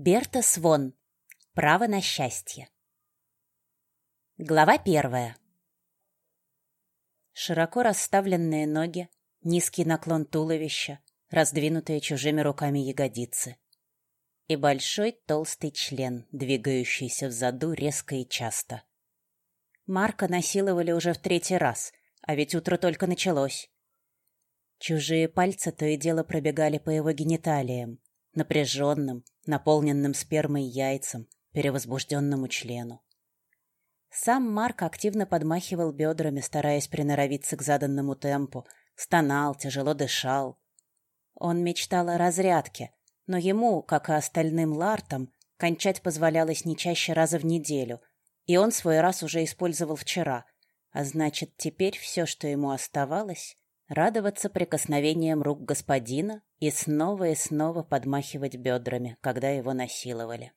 Берта Свон. Право на счастье. Глава первая. Широко расставленные ноги, низкий наклон туловища, раздвинутые чужими руками ягодицы. И большой толстый член, двигающийся в заду резко и часто. Марка насиловали уже в третий раз, а ведь утро только началось. Чужие пальцы то и дело пробегали по его гениталиям, напряженным, наполненным спермой яйцам, перевозбужденному члену. Сам Марк активно подмахивал бедрами, стараясь приноровиться к заданному темпу, стонал, тяжело дышал. Он мечтал о разрядке, но ему, как и остальным лартам, кончать позволялось не чаще раза в неделю, и он свой раз уже использовал вчера, а значит, теперь все, что ему оставалось, радоваться прикосновениям рук господина и снова и снова подмахивать бедрами, когда его насиловали.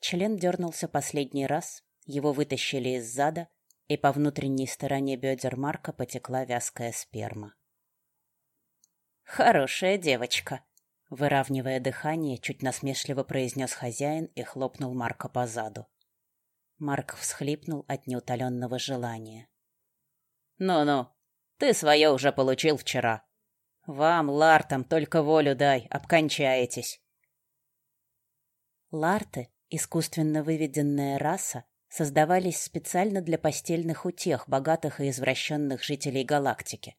Член дернулся последний раз, его вытащили из зада, и по внутренней стороне бедер Марка потекла вязкая сперма. «Хорошая девочка», — выравнивая дыхание, чуть насмешливо произнес хозяин и хлопнул Марка по заду. Марк всхлипнул от неутоленного желания. «Ну-ну, ты свое уже получил вчера. Вам, лартам, только волю дай, обкончаетесь. Ларты, искусственно выведенная раса, создавались специально для постельных утех богатых и извращенных жителей галактики.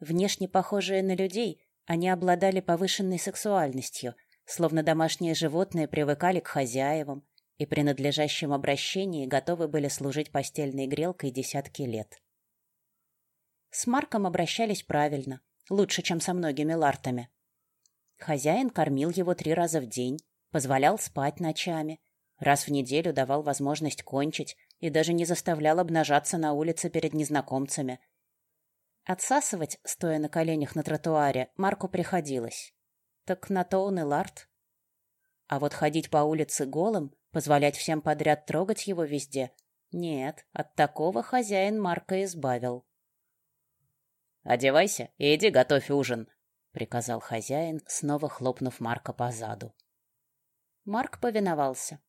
Внешне похожие на людей, они обладали повышенной сексуальностью, словно домашние животные привыкали к хозяевам и при надлежащем обращении готовы были служить постельной грелкой десятки лет. С Марком обращались правильно, лучше, чем со многими лартами. Хозяин кормил его три раза в день, позволял спать ночами, раз в неделю давал возможность кончить и даже не заставлял обнажаться на улице перед незнакомцами. Отсасывать, стоя на коленях на тротуаре, Марку приходилось. Так на то он и ларт. А вот ходить по улице голым, позволять всем подряд трогать его везде — нет, от такого хозяин Марка избавил. «Одевайся и иди готовь ужин», — приказал хозяин, снова хлопнув Марка по заду. Марк повиновался.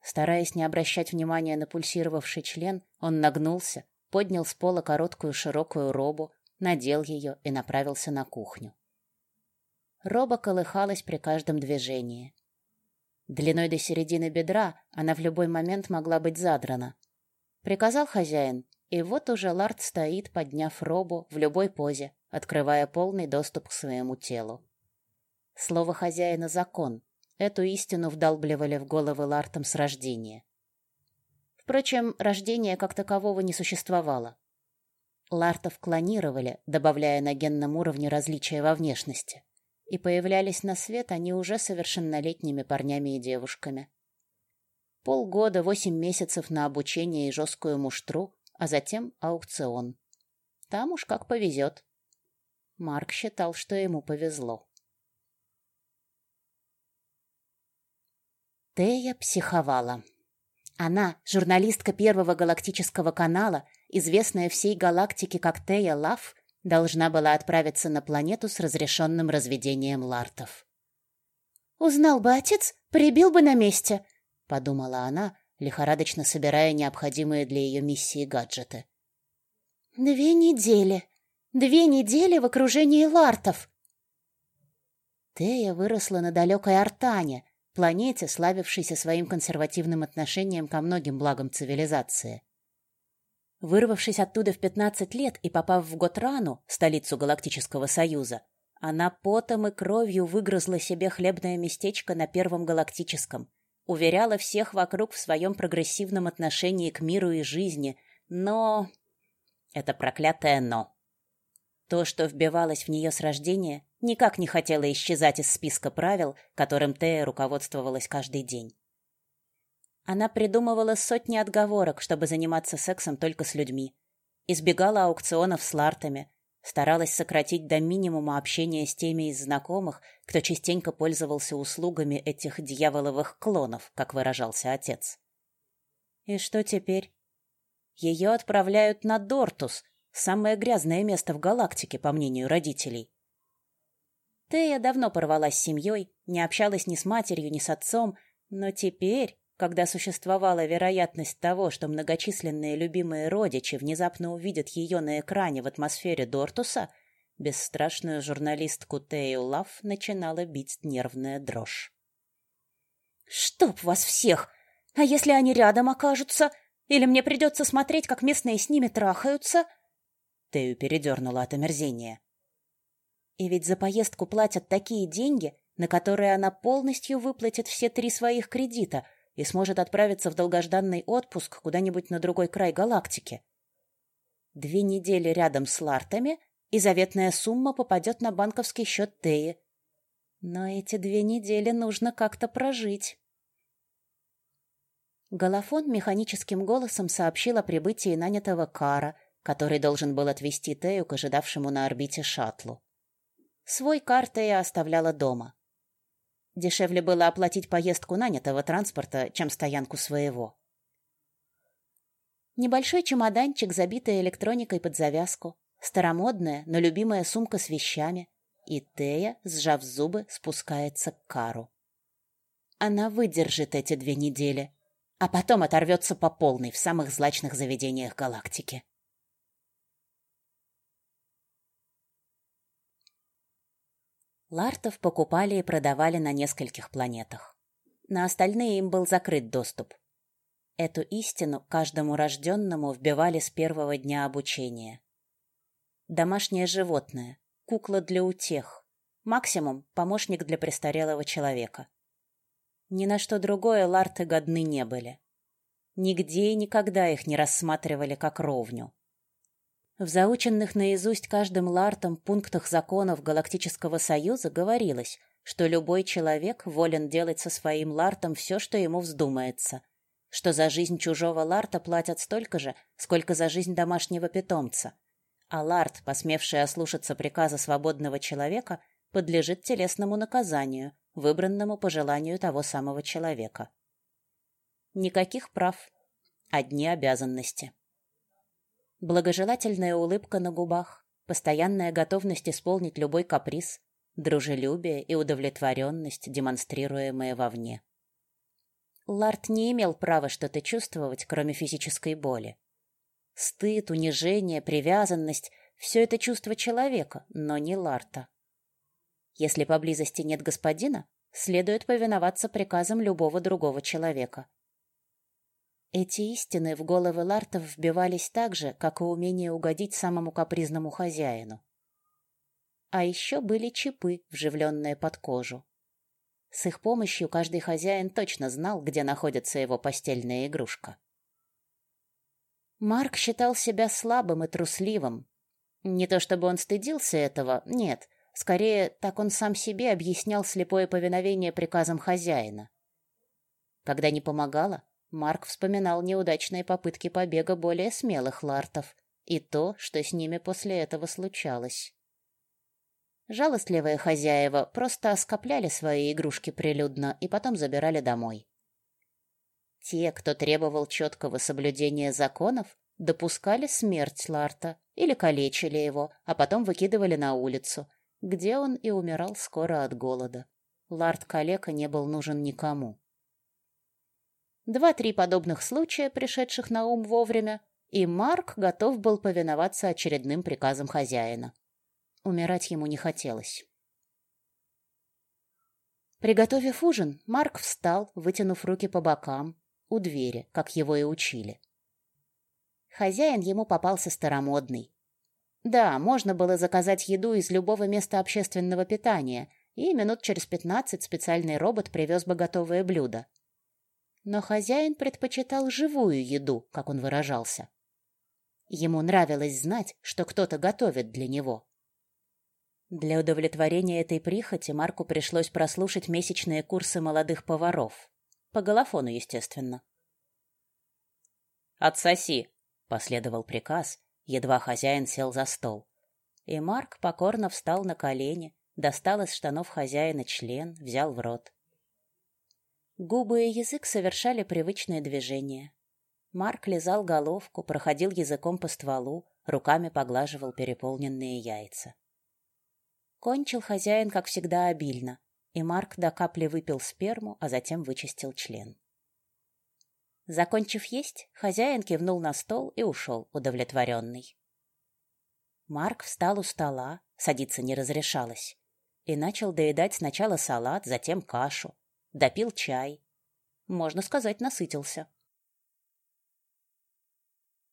Стараясь не обращать внимания на пульсировавший член, он нагнулся, поднял с пола короткую широкую робу, надел ее и направился на кухню. Роба колыхалась при каждом движении. Длиной до середины бедра она в любой момент могла быть задрана. Приказал хозяин, и вот уже Ларт стоит, подняв робу в любой позе, открывая полный доступ к своему телу. Слово хозяина — закон. Эту истину вдалбливали в головы Лартом с рождения. Впрочем, рождения как такового не существовало. Лартов клонировали, добавляя на генном уровне различия во внешности. И появлялись на свет они уже совершеннолетними парнями и девушками. Полгода, восемь месяцев на обучение и жесткую муштру, а затем аукцион. Там уж как повезет. Марк считал, что ему повезло. Тея психовала. Она, журналистка Первого галактического канала, известная всей галактике как Тея Лав, должна была отправиться на планету с разрешенным разведением лартов. «Узнал бы отец, прибил бы на месте», — подумала она, лихорадочно собирая необходимые для ее миссии гаджеты. «Две недели! Две недели в окружении лартов!» Тея выросла на далекой Артане, планете, славившейся своим консервативным отношением ко многим благам цивилизации. Вырвавшись оттуда в 15 лет и попав в Готрану, столицу Галактического Союза, она потом и кровью выгрызла себе хлебное местечко на Первом Галактическом, уверяла всех вокруг в своем прогрессивном отношении к миру и жизни, но... Это проклятое «но». То, что вбивалось в нее с рождения, никак не хотело исчезать из списка правил, которым Тея руководствовалась каждый день. Она придумывала сотни отговорок, чтобы заниматься сексом только с людьми. Избегала аукционов с лартами, Старалась сократить до минимума общение с теми из знакомых, кто частенько пользовался услугами этих дьяволовых клонов, как выражался отец. И что теперь? Ее отправляют на Дортус, самое грязное место в галактике, по мнению родителей. Тея давно порвалась с семьей, не общалась ни с матерью, ни с отцом, но теперь, когда существовала вероятность того, что многочисленные любимые родичи внезапно увидят ее на экране в атмосфере Дортуса, бесстрашную журналистку Тею Лав начинала бить нервная дрожь. «Чтоб вас всех! А если они рядом окажутся? Или мне придется смотреть, как местные с ними трахаются?» Тею передернула от омерзения. И ведь за поездку платят такие деньги, на которые она полностью выплатит все три своих кредита и сможет отправиться в долгожданный отпуск куда-нибудь на другой край галактики. Две недели рядом с Лартами, и заветная сумма попадет на банковский счет Теи. Но эти две недели нужно как-то прожить. Голофон механическим голосом сообщил о прибытии нанятого Кара, который должен был отвезти Тею к ожидавшему на орбите шаттлу. Свой кар Тея оставляла дома. Дешевле было оплатить поездку нанятого транспорта, чем стоянку своего. Небольшой чемоданчик, забитый электроникой под завязку, старомодная, но любимая сумка с вещами, и Тея, сжав зубы, спускается к Кару. Она выдержит эти две недели, а потом оторвется по полной в самых злачных заведениях галактики. Лартов покупали и продавали на нескольких планетах. На остальные им был закрыт доступ. Эту истину каждому рожденному вбивали с первого дня обучения. Домашнее животное, кукла для утех, максимум помощник для престарелого человека. Ни на что другое ларты годны не были. Нигде и никогда их не рассматривали как ровню. В заученных наизусть каждым лартом пунктах законов Галактического Союза говорилось, что любой человек волен делать со своим лартом все, что ему вздумается, что за жизнь чужого ларта платят столько же, сколько за жизнь домашнего питомца, а ларт, посмевший ослушаться приказа свободного человека, подлежит телесному наказанию, выбранному по желанию того самого человека. Никаких прав, одни обязанности. Благожелательная улыбка на губах, постоянная готовность исполнить любой каприз, дружелюбие и удовлетворенность, демонстрируемые вовне. Ларт не имел права что-то чувствовать, кроме физической боли. Стыд, унижение, привязанность — все это чувство человека, но не Ларта. Если поблизости нет господина, следует повиноваться приказам любого другого человека. Эти истины в головы Лартов вбивались так же, как и умение угодить самому капризному хозяину. А еще были чипы, вживленные под кожу. С их помощью каждый хозяин точно знал, где находится его постельная игрушка. Марк считал себя слабым и трусливым. Не то чтобы он стыдился этого, нет, скорее так он сам себе объяснял слепое повиновение приказам хозяина. Когда не помогало, Марк вспоминал неудачные попытки побега более смелых лартов и то, что с ними после этого случалось. Жалостливые хозяева просто оскопляли свои игрушки прилюдно и потом забирали домой. Те, кто требовал четкого соблюдения законов, допускали смерть Ларта или калечили его, а потом выкидывали на улицу, где он и умирал скоро от голода. Ларт-калека не был нужен никому. Два-три подобных случая, пришедших на ум вовремя, и Марк готов был повиноваться очередным приказам хозяина. Умирать ему не хотелось. Приготовив ужин, Марк встал, вытянув руки по бокам, у двери, как его и учили. Хозяин ему попался старомодный. Да, можно было заказать еду из любого места общественного питания, и минут через пятнадцать специальный робот привез бы готовое блюдо. Но хозяин предпочитал живую еду, как он выражался. Ему нравилось знать, что кто-то готовит для него. Для удовлетворения этой прихоти Марку пришлось прослушать месячные курсы молодых поваров. По голофону, естественно. «Отсоси!» — последовал приказ, едва хозяин сел за стол. И Марк покорно встал на колени, достал из штанов хозяина член, взял в рот. Губы и язык совершали привычные движения. Марк лизал головку, проходил языком по стволу, руками поглаживал переполненные яйца. Кончил хозяин, как всегда, обильно, и Марк до капли выпил сперму, а затем вычистил член. Закончив есть, хозяин кивнул на стол и ушел, удовлетворенный. Марк встал у стола, садиться не разрешалось, и начал доедать сначала салат, затем кашу, допил чай. Можно сказать, насытился.